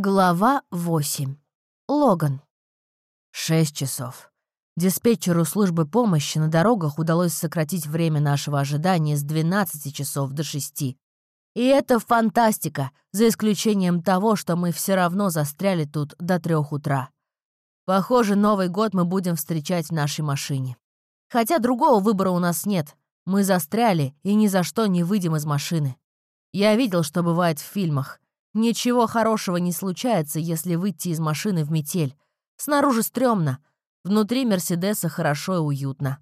Глава 8. Логан. Шесть часов. Диспетчеру службы помощи на дорогах удалось сократить время нашего ожидания с 12 часов до 6. И это фантастика, за исключением того, что мы все равно застряли тут до трех утра. Похоже, Новый год мы будем встречать в нашей машине. Хотя другого выбора у нас нет. Мы застряли и ни за что не выйдем из машины. Я видел, что бывает в фильмах — Ничего хорошего не случается, если выйти из машины в метель. Снаружи стрёмно, внутри Мерседеса хорошо и уютно.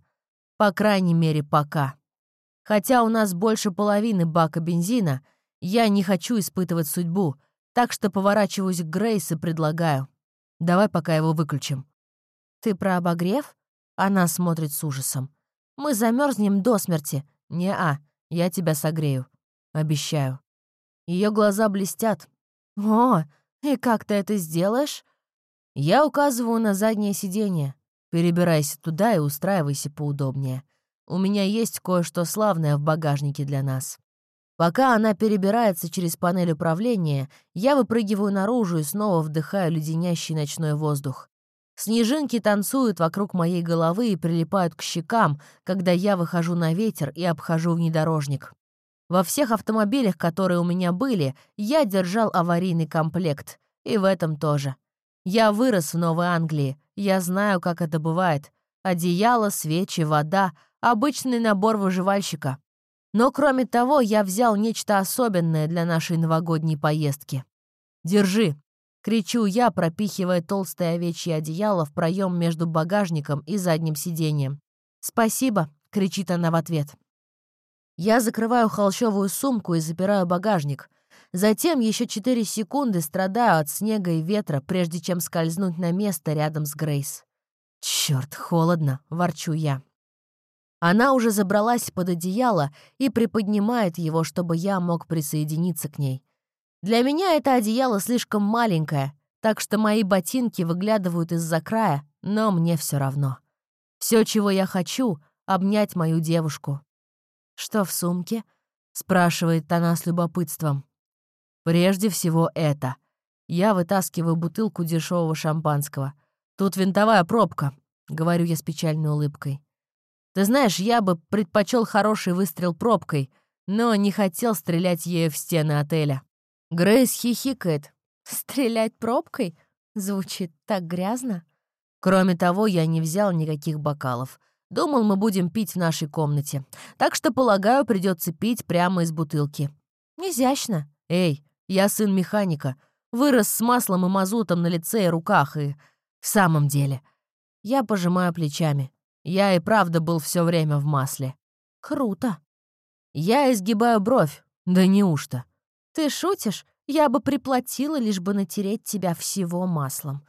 По крайней мере, пока. Хотя у нас больше половины бака бензина, я не хочу испытывать судьбу, так что поворачиваюсь к Грейс и предлагаю. Давай пока его выключим. Ты про обогрев? Она смотрит с ужасом. Мы замерзнем до смерти. Не-а, я тебя согрею. Обещаю. Ее глаза блестят. «О, и как ты это сделаешь?» Я указываю на заднее сиденье. Перебирайся туда и устраивайся поудобнее. У меня есть кое-что славное в багажнике для нас. Пока она перебирается через панель управления, я выпрыгиваю наружу и снова вдыхаю леденящий ночной воздух. Снежинки танцуют вокруг моей головы и прилипают к щекам, когда я выхожу на ветер и обхожу внедорожник. Во всех автомобилях, которые у меня были, я держал аварийный комплект. И в этом тоже. Я вырос в Новой Англии. Я знаю, как это бывает. Одеяло, свечи, вода — обычный набор выживальщика. Но кроме того, я взял нечто особенное для нашей новогодней поездки. «Держи!» — кричу я, пропихивая толстое овечье одеяло в проем между багажником и задним сиденьем. «Спасибо!» — кричит она в ответ. Я закрываю холщовую сумку и запираю багажник. Затем еще четыре секунды страдаю от снега и ветра, прежде чем скользнуть на место рядом с Грейс. Черт, холодно!» — ворчу я. Она уже забралась под одеяло и приподнимает его, чтобы я мог присоединиться к ней. Для меня это одеяло слишком маленькое, так что мои ботинки выглядывают из-за края, но мне все равно. Все, чего я хочу — обнять мою девушку. «Что в сумке?» — спрашивает она с любопытством. «Прежде всего это. Я вытаскиваю бутылку дешевого шампанского. Тут винтовая пробка», — говорю я с печальной улыбкой. «Ты знаешь, я бы предпочел хороший выстрел пробкой, но не хотел стрелять ею в стены отеля». Грейс хихикает. «Стрелять пробкой? Звучит так грязно». Кроме того, я не взял никаких бокалов. Думал, мы будем пить в нашей комнате. Так что, полагаю, придется пить прямо из бутылки. Изящно. Эй, я сын механика. Вырос с маслом и мазутом на лице и руках, и... В самом деле. Я пожимаю плечами. Я и правда был все время в масле. Круто. Я изгибаю бровь. Да неужто? Ты шутишь? Я бы приплатила, лишь бы натереть тебя всего маслом.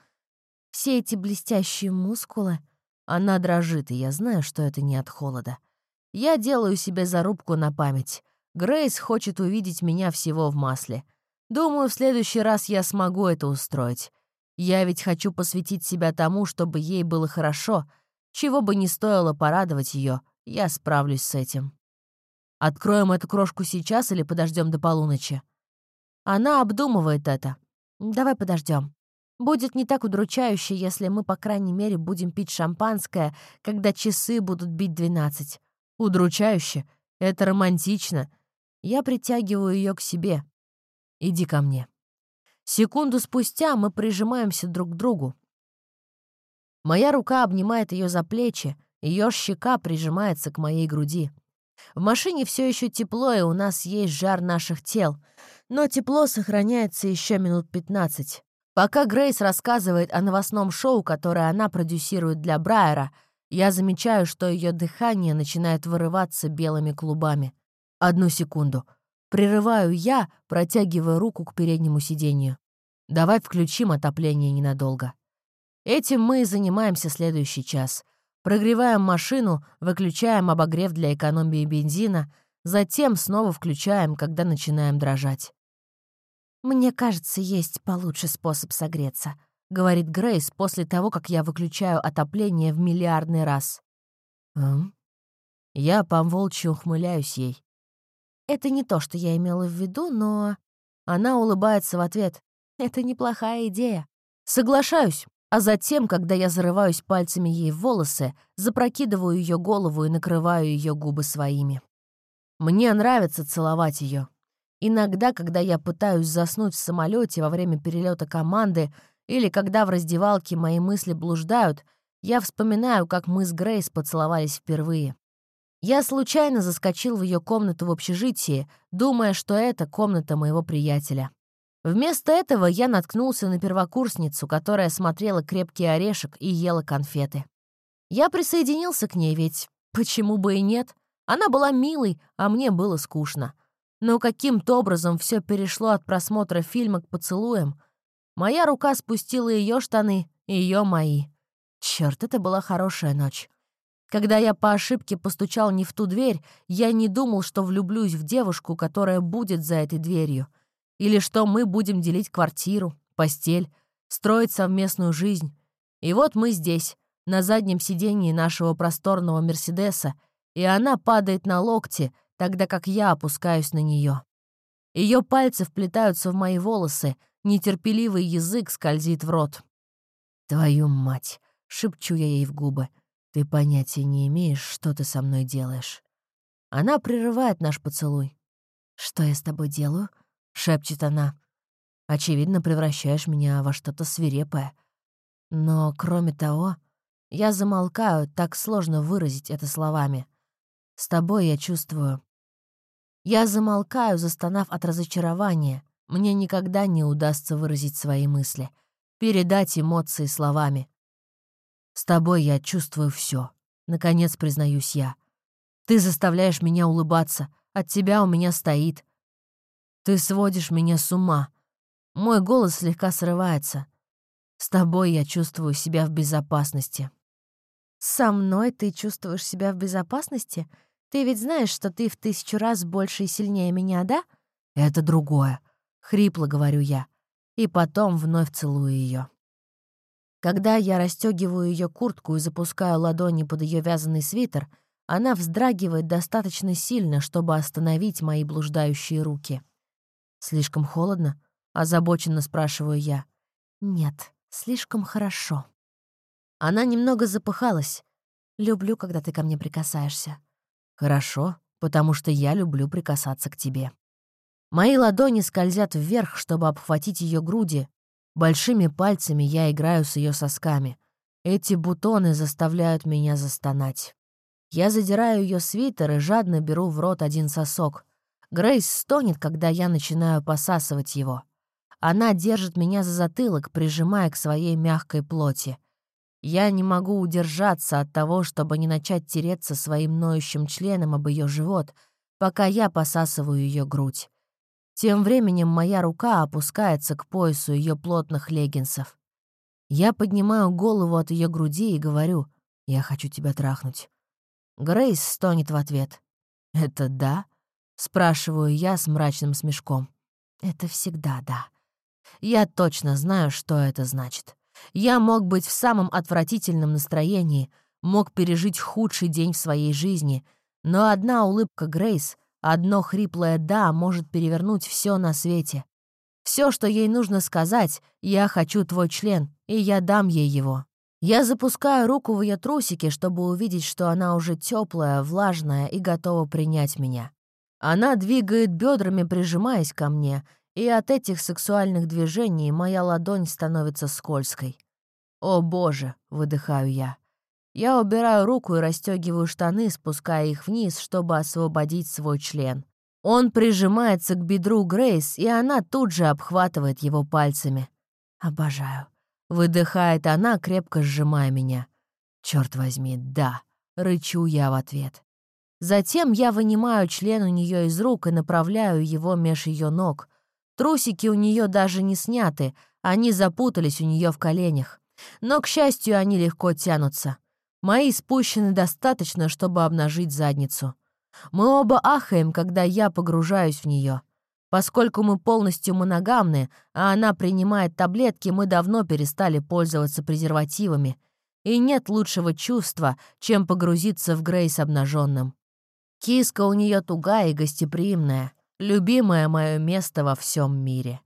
Все эти блестящие мускулы... Она дрожит, и я знаю, что это не от холода. Я делаю себе зарубку на память. Грейс хочет увидеть меня всего в масле. Думаю, в следующий раз я смогу это устроить. Я ведь хочу посвятить себя тому, чтобы ей было хорошо. Чего бы ни стоило порадовать ее, я справлюсь с этим. Откроем эту крошку сейчас или подождем до полуночи? Она обдумывает это. Давай подождем. Будет не так удручающе, если мы, по крайней мере, будем пить шампанское, когда часы будут бить двенадцать. Удручающе? Это романтично. Я притягиваю ее к себе. Иди ко мне. Секунду спустя мы прижимаемся друг к другу. Моя рука обнимает ее за плечи, ее щека прижимается к моей груди. В машине все еще тепло, и у нас есть жар наших тел, но тепло сохраняется еще минут пятнадцать. Пока Грейс рассказывает о новостном шоу, которое она продюсирует для Брайера, я замечаю, что ее дыхание начинает вырываться белыми клубами. Одну секунду. Прерываю я, протягивая руку к переднему сиденью. Давай включим отопление ненадолго. Этим мы и занимаемся следующий час. Прогреваем машину, выключаем обогрев для экономии бензина, затем снова включаем, когда начинаем дрожать. «Мне кажется, есть получше способ согреться», — говорит Грейс после того, как я выключаю отопление в миллиардный раз. «М?» Я помолча ухмыляюсь ей. «Это не то, что я имела в виду, но...» Она улыбается в ответ. Это неплохая идея. Соглашаюсь, а затем, когда я зарываюсь пальцами ей в волосы, запрокидываю ее голову и накрываю ее губы своими. Мне нравится целовать ее. Иногда, когда я пытаюсь заснуть в самолете во время перелета команды или когда в раздевалке мои мысли блуждают, я вспоминаю, как мы с Грейс поцеловались впервые. Я случайно заскочил в ее комнату в общежитии, думая, что это комната моего приятеля. Вместо этого я наткнулся на первокурсницу, которая смотрела «Крепкий орешек» и ела конфеты. Я присоединился к ней, ведь почему бы и нет? Она была милой, а мне было скучно. Но каким-то образом все перешло от просмотра фильма к поцелуям. Моя рука спустила ее штаны, ее мои. Черт, это была хорошая ночь. Когда я по ошибке постучал не в ту дверь, я не думал, что влюблюсь в девушку, которая будет за этой дверью. Или что мы будем делить квартиру, постель, строить совместную жизнь. И вот мы здесь, на заднем сидении нашего просторного «Мерседеса», и она падает на локти, тогда как я опускаюсь на нее. Ее пальцы вплетаются в мои волосы, нетерпеливый язык скользит в рот. «Твою мать!» — шепчу я ей в губы. «Ты понятия не имеешь, что ты со мной делаешь». Она прерывает наш поцелуй. «Что я с тобой делаю?» — шепчет она. «Очевидно, превращаешь меня во что-то свирепое. Но, кроме того, я замолкаю, так сложно выразить это словами. С тобой я чувствую. Я замолкаю, застонав от разочарования. Мне никогда не удастся выразить свои мысли, передать эмоции словами. С тобой я чувствую все. Наконец признаюсь я. Ты заставляешь меня улыбаться. От тебя у меня стоит. Ты сводишь меня с ума. Мой голос слегка срывается. С тобой я чувствую себя в безопасности. Со мной ты чувствуешь себя в безопасности? Ты ведь знаешь, что ты в тысячу раз больше и сильнее меня, да? Это другое. Хрипло говорю я. И потом вновь целую ее. Когда я расстегиваю ее куртку и запускаю ладони под ее вязаный свитер, она вздрагивает достаточно сильно, чтобы остановить мои блуждающие руки. «Слишком холодно?» — озабоченно спрашиваю я. «Нет, слишком хорошо». Она немного запыхалась. «Люблю, когда ты ко мне прикасаешься». Хорошо, потому что я люблю прикасаться к тебе. Мои ладони скользят вверх, чтобы обхватить ее груди. Большими пальцами я играю с ее сосками. Эти бутоны заставляют меня застонать. Я задираю ее свитер и жадно беру в рот один сосок. Грейс стонет, когда я начинаю посасывать его. Она держит меня за затылок, прижимая к своей мягкой плоти. Я не могу удержаться от того, чтобы не начать тереться своим ноющим членом об ее живот, пока я посасываю ее грудь. Тем временем моя рука опускается к поясу ее плотных леггинсов. Я поднимаю голову от ее груди и говорю, «Я хочу тебя трахнуть». Грейс стонет в ответ. «Это да?» — спрашиваю я с мрачным смешком. «Это всегда да. Я точно знаю, что это значит. Я мог быть в самом отвратительном настроении, мог пережить худший день в своей жизни, но одна улыбка Грейс, одно хриплое «да» может перевернуть все на свете. Все, что ей нужно сказать, «я хочу твой член», и я дам ей его. Я запускаю руку в ее трусики, чтобы увидеть, что она уже теплая, влажная и готова принять меня. Она двигает бедрами, прижимаясь ко мне, и от этих сексуальных движений моя ладонь становится скользкой. «О, боже!» — выдыхаю я. Я убираю руку и расстегиваю штаны, спуская их вниз, чтобы освободить свой член. Он прижимается к бедру Грейс, и она тут же обхватывает его пальцами. «Обожаю», — выдыхает она, крепко сжимая меня. «Чёрт возьми, да», — рычу я в ответ. Затем я вынимаю член у нее из рук и направляю его меж ее ног, Трусики у нее даже не сняты, они запутались у нее в коленях. Но, к счастью, они легко тянутся. Мои спущены достаточно, чтобы обнажить задницу. Мы оба ахаем, когда я погружаюсь в нее. Поскольку мы полностью моногамны, а она принимает таблетки, мы давно перестали пользоваться презервативами. И нет лучшего чувства, чем погрузиться в Грейс обнаженным. Киска у нее тугая и гостеприимная. Любимое мое место во всем мире.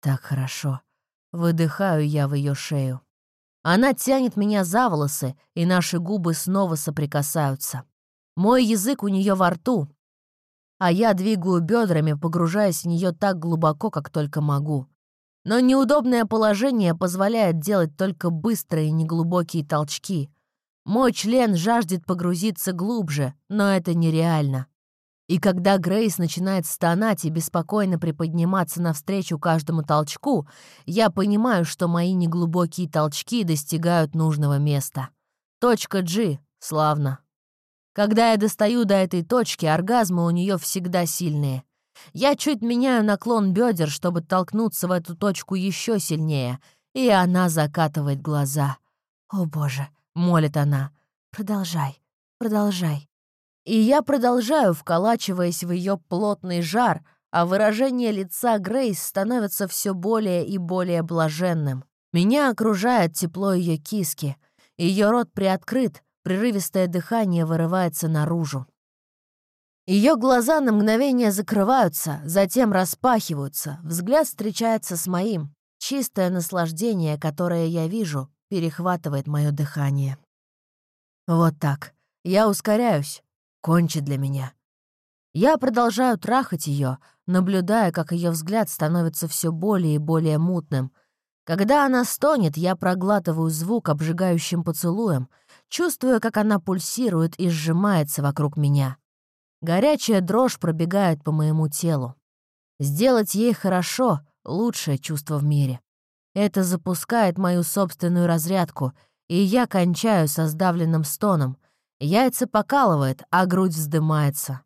Так хорошо. Выдыхаю я в ее шею. Она тянет меня за волосы, и наши губы снова соприкасаются. Мой язык у нее во рту, а я двигаю бедрами, погружаясь в нее так глубоко, как только могу. Но неудобное положение позволяет делать только быстрые неглубокие толчки. Мой член жаждет погрузиться глубже, но это нереально. И когда Грейс начинает стонать и беспокойно приподниматься навстречу каждому толчку, я понимаю, что мои неглубокие толчки достигают нужного места. Точка G. Славно. Когда я достаю до этой точки, оргазмы у нее всегда сильные. Я чуть меняю наклон бедер, чтобы толкнуться в эту точку еще сильнее, и она закатывает глаза. «О, Боже!» — молит она. «Продолжай, продолжай». И я продолжаю, вколачиваясь в ее плотный жар, а выражение лица Грейс становится все более и более блаженным. Меня окружает тепло ее киски. Ее рот приоткрыт, Прерывистое дыхание вырывается наружу. Ее глаза на мгновение закрываются, затем распахиваются, взгляд встречается с моим. Чистое наслаждение, которое я вижу, перехватывает мое дыхание. Вот так. Я ускоряюсь. Кончи для меня. Я продолжаю трахать ее, наблюдая, как ее взгляд становится все более и более мутным. Когда она стонет, я проглатываю звук обжигающим поцелуем — чувствуя, как она пульсирует и сжимается вокруг меня. Горячая дрожь пробегает по моему телу. Сделать ей хорошо — лучшее чувство в мире. Это запускает мою собственную разрядку, и я кончаю со сдавленным стоном. Яйца покалывает, а грудь вздымается.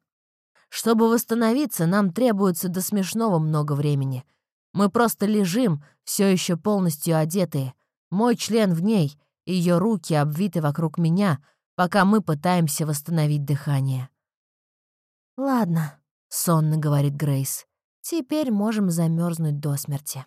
Чтобы восстановиться, нам требуется до смешного много времени. Мы просто лежим, все еще полностью одетые. Мой член в ней — ее руки обвиты вокруг меня, пока мы пытаемся восстановить дыхание. «Ладно», — сонно говорит Грейс, — «теперь можем замерзнуть до смерти».